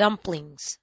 dumplings.